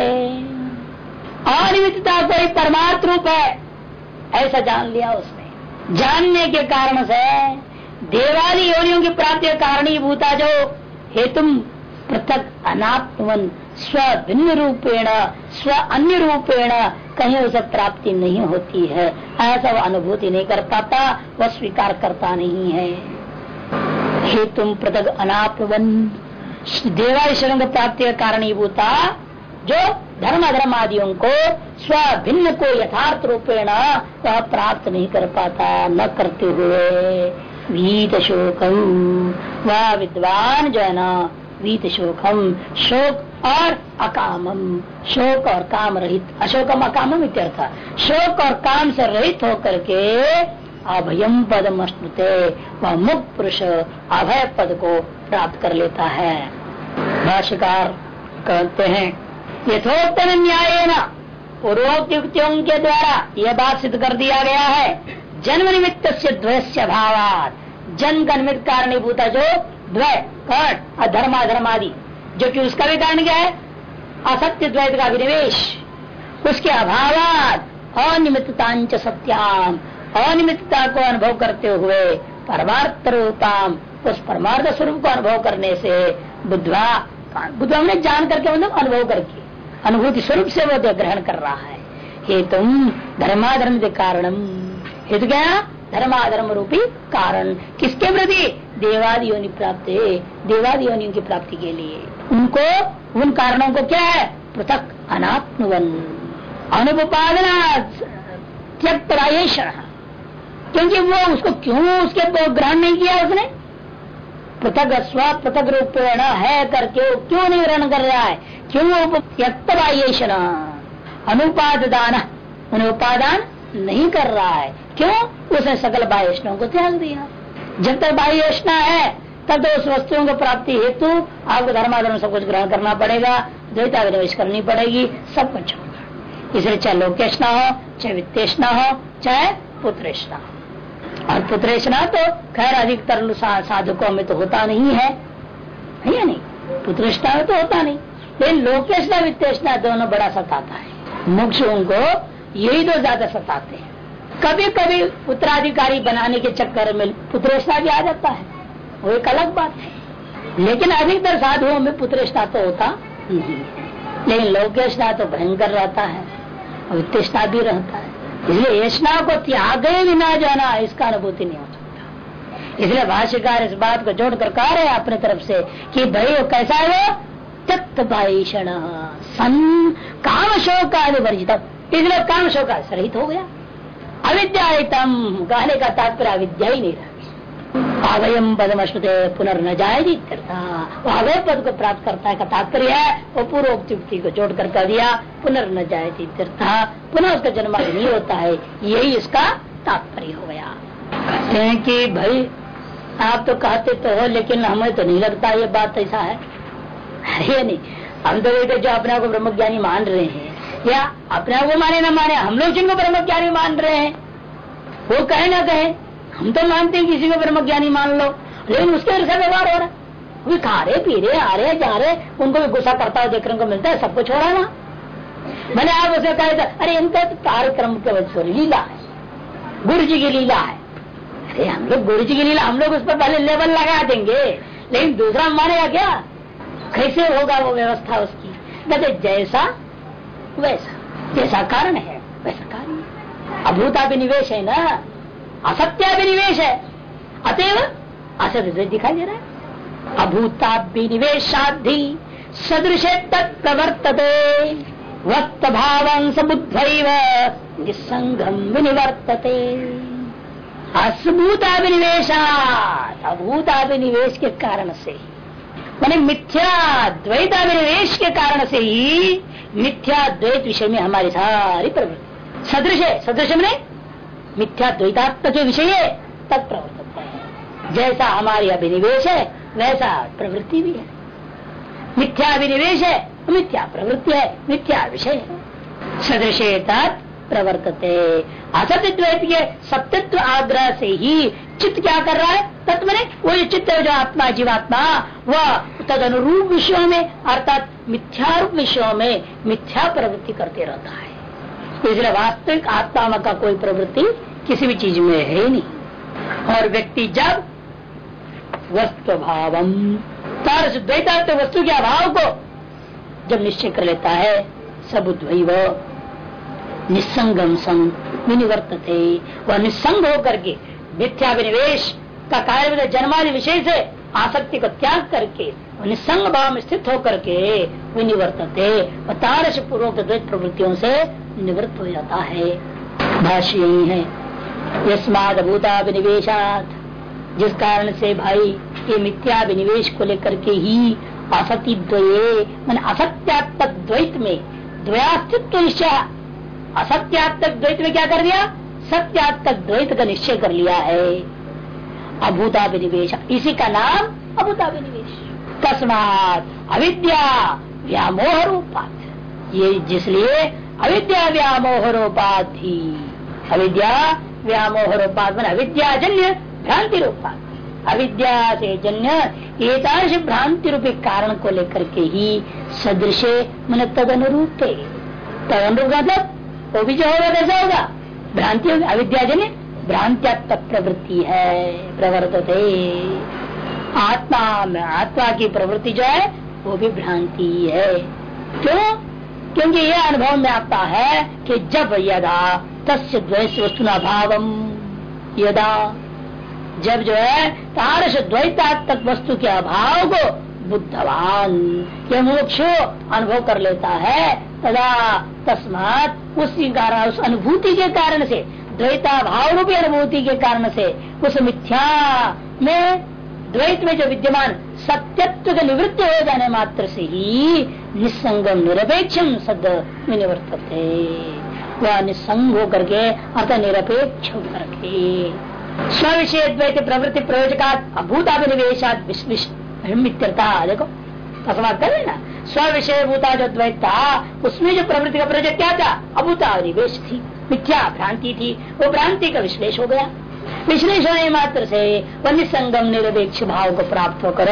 अनिमितता कोई परमार्थ रूप है, ऐसा जान लिया उसने। जानने के कारण से देवाली योनियों की प्राप्ति कारण ही भूता जो हेतु पृथक अनात्मन स्व भिन्न रूपेण स्व अन्य रूपेण कहीं उसे प्राप्ति नहीं होती है। ऐसा वो अनुभूति नहीं कर पाता, वह स्वीकार करता नहीं है। हेतु पृथक अनात्मवन देवाश्वरों प्राप्ति का कारणीभूता जो धर्म धर्म आदियों को स्व भिन्न को यथार्थ रूपेण वह प्राप्त नहीं कर पाता न करते हुए वीत शोकम वह विद्वान जो है ना वीत शोकम शोक और अकामम शोक और काम रहित अशोकम अकामम इत्यर्थ शोक और काम से रहित होकर के अभयम पद मस्तुते वह मुक्त पुरुष अभय पद को प्राप्त कर लेता है भाष्यकार कहते हैं यथोक्त न्याय न पूर्वोक्त युक्तियों के द्वारा यह बात सिद्ध कर दिया गया है जन्म निमित्त से द्वैस्य भावात जन्म का निमित्त कारणीभूता जो द्वय कट अधर्म आदि जो कि उसका भी कारण क्या है? असत्य द्वैत का विनिवेश। उसके अभाव अनियमितता सत्याम अनियमितता को अनुभव करते हुए परमार्थ रूपाम उस परमार्थ स्वरूप को अनुभव करने से बुद्धवा बुद्धवा ने जान करके मतलब अनुभव करके, अनुभूति स्वरूप से वो ग्रहण कर रहा है। हेतु धर्माधर्म के कारणम। हेतु क्या? धर्माधर्म रूपी कारण। किसके प्रति? देवादि योनि प्राप्त देवादि की प्राप्ति के लिए। उनको, उन कारणों को क्या है? पृथक अनात्मवन। अनुपादना त्यक्त क्योंकि वो उसको क्यों, उसके ग्रहण नहीं किया उसने? पृथक स्व पृथक रूपेण है करके क्यों नहीं ग्रहण कर रहा है? क्यों त्यक्त अनुपादान उपादान नहीं कर रहा है। क्यों? उसने सकल बाह्यष्णों को त्याग दिया। जब तक बाह्यष्णा है, तब तो उस वस्तुओं को प्राप्ति हेतु आपको धर्माधर्म सब कुछ ग्रहण करना पड़ेगा। द्वैता विनिवेश करनी पड़ेगी। सब कुछ होगा। इसलिए चाहे लोकेशना हो, चाहे वित्तेषणा हो, चाहे पुत्रेषणा हो। और पुत्रेषणा तो खैर अधिकतर साधकों में तो होता नहीं है। या नहीं? पुत्रेषणा में तो होता नहीं। लेकिन लोकेशना वित्तेषणा दोनों बड़ा सताता है। मोक्ष उनको यही दो ज़्यादा सताते हैं। कभी कभी उत्तराधिकारी बनाने के चक्कर में पुत्रेष्ठा भी आ जाता है। वो एक अलग बात है। लेकिन अधिकतर साधुओं में पुत्रेष्ठा तो होता नहीं। लेकिन लोकेशना तो भयंकर रहता है वित्तेष्ठा भी रहता है। इसलिए ऐसा को त्यागे ना जाना, इसका अनुभूति नहीं हो सकता। इसलिए भाष्यकार इस बात को जोड़कर कह रहे अपने तरफ़ से कि भाई वो कैसा है वो? त्यक्त भाषण सन काम शोक वर्जित इसलिए काम शोक रहित हो गया। अविद्या कहने का तात्पर्य अविद्या ही नहीं रहा। अवयम पदम अश्वते पुनर्न जाएगी वो अवय पद को प्राप्त करता है का तात्पर्य है, वो पूर्वोक्त को जोड़ कर दिया पुनर्न जाएगी तीर्थ पुनः उसका जन्म नहीं होता है, यही इसका तात्पर्य हो गया। कहते हैं कि भाई, आप तो कहते तो हो, लेकिन हमें तो नहीं लगता ये बात ऐसा है। अरे नहीं, हम तो कहते जो अपने को ब्रह्म ज्ञानी मान रहे हैं, या अपने को माने ना माने, हम लोग जिनको ब्रह्म ज्ञानी मान रहे हैं, वो कहे ना कहे हम तो मानते हैं किसी को ब्रह्म ज्ञानी मान लो, लेकिन उसके से व्यवहार हो रहा है। खा रहे, पी रहे, आ रहे, जा रहे, उनको भी गुस्सा करता हुआ देखने को मिलता है, सब कुछ हो रहा ना मैंने आप उसे कहा था, अरे, इनका तो कार्यक्रम के वजह लीला है गुरु जी की लीला है। अरे, हम लोग गुरु जी की लीला, हम लोग उस पर पहले लेवल लगा देंगे, लेकिन दूसरा मानेगा क्या? कैसे होगा वो व्यवस्था उसकी? कहते जैसा, वैसा, जैसा कारण है, वैसा कारण अभूता भी निवेश है ना। असत्याभिनिवेश है। अतएव असत्य दिखाई दे रहा है। अभूताभिनिवेशाधि सदृश तत्प्रवर्तते। वक्त भाव सबुद्ध निसंगम विनिवर्तते। असभूताभिनिवेशात। अभूताभिनिवेश के कारण से मैंने मिथ्या द्वैताभिनिवेश के कारण से ही मिथ्या द्वैत विषय में हमारी सारी प्रवृत्ति। सदृश सदृश में मिथ्या द्वैतात्म के विषय है तत्प्रवर्तक है। जैसा हमारी अभिनिवेश है, वैसा प्रवृत्ति भी है। मिथ्या अभिनिवेश है, मिथ्या प्रवृत्ति है, मिथ्या विषय है। सदृश प्रवर्तते। असत्य द्वैत के सत्यत्व आग्रह से ही चित्त क्या कर रहा है? तत्व ने वो जो चित्त जो आत्मा, जीवात्मा, वह तद अनुरूप विषयों में, अर्थात मिथ्यारूप विषयों में मिथ्या प्रवृत्ति करते रहता है। इसलिए वास्तविक आत्मा का कोई प्रवृत्ति किसी भी चीज़ में है ही नहीं। और व्यक्ति जब वस्तु भावम द्वैता वस्तु के अभाव को जब निश्चय कर लेता है सब उद्वैव निसंगम संग विनिवर्त थे वह निसंग होकर के मिथ्या विनिवेश का कार्य जन्मादि विषय से आसक्ति को त्याग करके निसंग भाव में स्थित होकर के विनिवर्तते तारस पूर्वक द्वैत प्रवृत्तियों से निवृत्त हो जाता है। भाष्य यही है। यस्माद भूता विनिवेशात जिस कारण से भाई ये मिथ्या विनिवेश को लेकर के ही असत्य द्वये, मैंने असत्यात्मक द्वैत में, द्वयास्तित्व निश्चय असत्यात्मक द्वैत में क्या कर दिया सत्यात्मक द्वैत का निश्चय कर लिया है। अभूता विनिवेश इसी का नाम अभूता विनिवेश तस्मात अविद्या व्यामोह रूपात ये जिसलिए अविद्या व्यामोह रूपात थी अविद्या व्यामोह रूपात मैंने अविद्याजन्य भ्रांति रूपात अविद्या से जन्य एकाश भ्रांति रूपी कारण को लेकर के ही सदृश मन तद अनुरूप तद अनुरूप मतलब वो भी जो होगा कैसा होगा। भ्रांति अविद्याजन्य भ्रांत्यात्मक प्रवृत्ति है, प्रवर्तते। आत्मा में आत्मा की प्रवृत्ति जो है, वो भी भ्रांति है। क्यों? क्योंकि यह अनुभव में आता है कि जब यदा तस्य द्वैस वस्तु भाव यदा जब जो है तारस द्वैतात्मक वस्तु के अभाव को बुद्धवान, यह मोक्ष अनुभव कर लेता है, तदा तस्मात उसी कारण, उस अनुभूति के कारण से द्वैता भाव रूपी अनुभूति के कारण से, उस मिथ्या में द्वैत में जो विद्यमान सत्यत्व के निवृत्त हो जाने मात्र से ही निसंगम निरपेक्ष सद वह निसंग होकर के अर्थात निरपेक्ष होकर के स्व विषय द्वैत प्रवृत्ति प्रयोजका अभूताभिनिवेशात देखो, तस्मात कर ना स्व विषय भूता जो द्वैत था उसमें जो प्रवृत्ति का प्रयोजक क्या था? अभूताभिनिवेश थी, मिथ्या भ्रांति थी, वो भ्रांति का विश्लेष हो गया। विश्लेष होने मात्र से। वन्य संगम निरपेक्ष भाव को प्राप्त होकर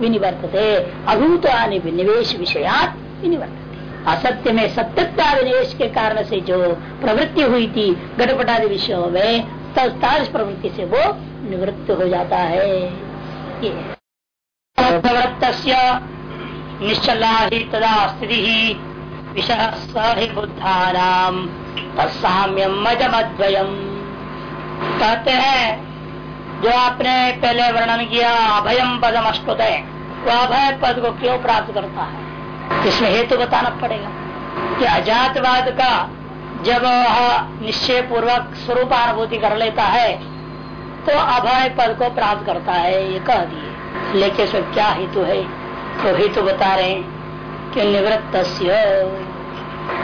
विनिवर्तते। अभूत निवेश विषयात विनिवर्तते। असत्य में सत्यता विनिवेश के कारण से जो प्रवृत्ति हुई थी गढ़पटादि विषयों में ताज प्रवृत्ति से वो निवृत्त हो जाता है। निश्चला ही तदा स्थिति ही विषय बुद्धा नाम तत्साम्यम मजमद्वयम। कहते हैं, जो आपने पहले वर्णन किया अभयम पदम अष्टोदय वो अभय पद को क्यों प्राप्त करता है? इसमें हेतु बताना पड़ेगा कि अजातवाद का जब वह निश्चय पूर्वक स्वरूप अनुभूति कर लेता है तो अभय पद को प्राप्त करता है, ये कह दिए। लेकिन इसमें क्या हेतु है? तो हेतु बता रहे कि निवृत्त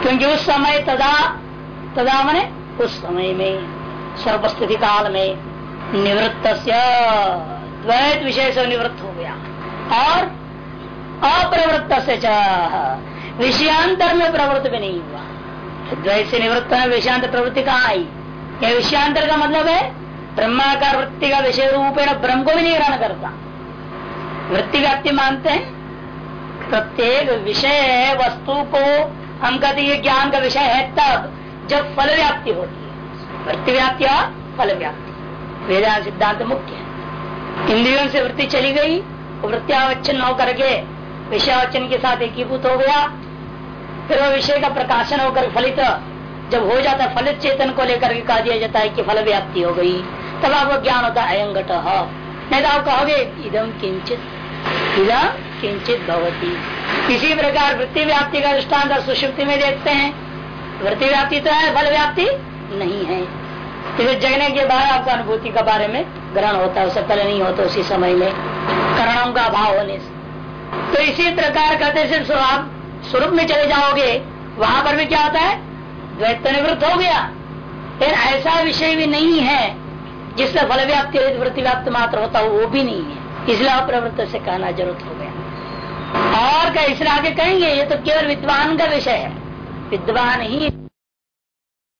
क्योंकि उस समय तदा तदा मने उस समय में सर्वस्थिति काल में निवृत्त द्वैत विषय से निवृत्त हो गया। और अप्रवृत्त से विषयांतर में प्रवृत्त भी नहीं हुआ। द्वैत से निवृत्त में विषयांतर प्रवृत्ति कहाँ आई? यह विषयांतर का मतलब है? ब्रह्माकार वृत्ति का विषय रूपेण ब्रह्म को भी नहीं करता। वृत्ति व्याप्ति मानते हैं। प्रत्येक विषय वस्तु को हम कहते ज्ञान का विषय है तब जब फल व्याप्ति होती वृत्ति व्याप्ति और फल व्याप्ति वेदांत सिद्धांत मुख्य है। इंद्रियों से वृत्ति चली गई वृत्तियावच्छन होकर के विषयावचन के साथ एकीभूत हो गया। फिर वो विषय का प्रकाशन होकर फलित, जब हो जाता फलित चेतन को लेकर के कहा दिया जाता है कि फल व्याप्ति हो गई। तब आपको ज्ञान होता है अयंगट नहीं तो आप कहोगे इदम किंचित इदम किंचित भवती। किसी प्रकार वृत्ति व्याप्ति का दृष्टांत सुषुप्ति में देखते हैं। वृत्ति व्याप्ति तो है फल व्याप्ति नहीं है। फिर जगने के बाद आपको अनुभूति के बारे में ग्रहण होता है उससे पहले नहीं होता उसी समय में, करणों का अभाव होने से। तो इसी प्रकार कहते सिर्फ़ आप स्वरूप में चले जाओगे, वहाँ पर भी क्या होता है? द्वैत निवृत्त हो गया। फिर ऐसा विषय भी नहीं है, जिससे फल व्याप्ति वृत्ति व्याप्त मात्र होता वो भी नहीं है। इसलिए अप्रवृत्त से कहना ज़रूरत हो गया। और इसलिए आगे कहेंगे, ये तो केवल विद्वान का विषय है। विद्वान ही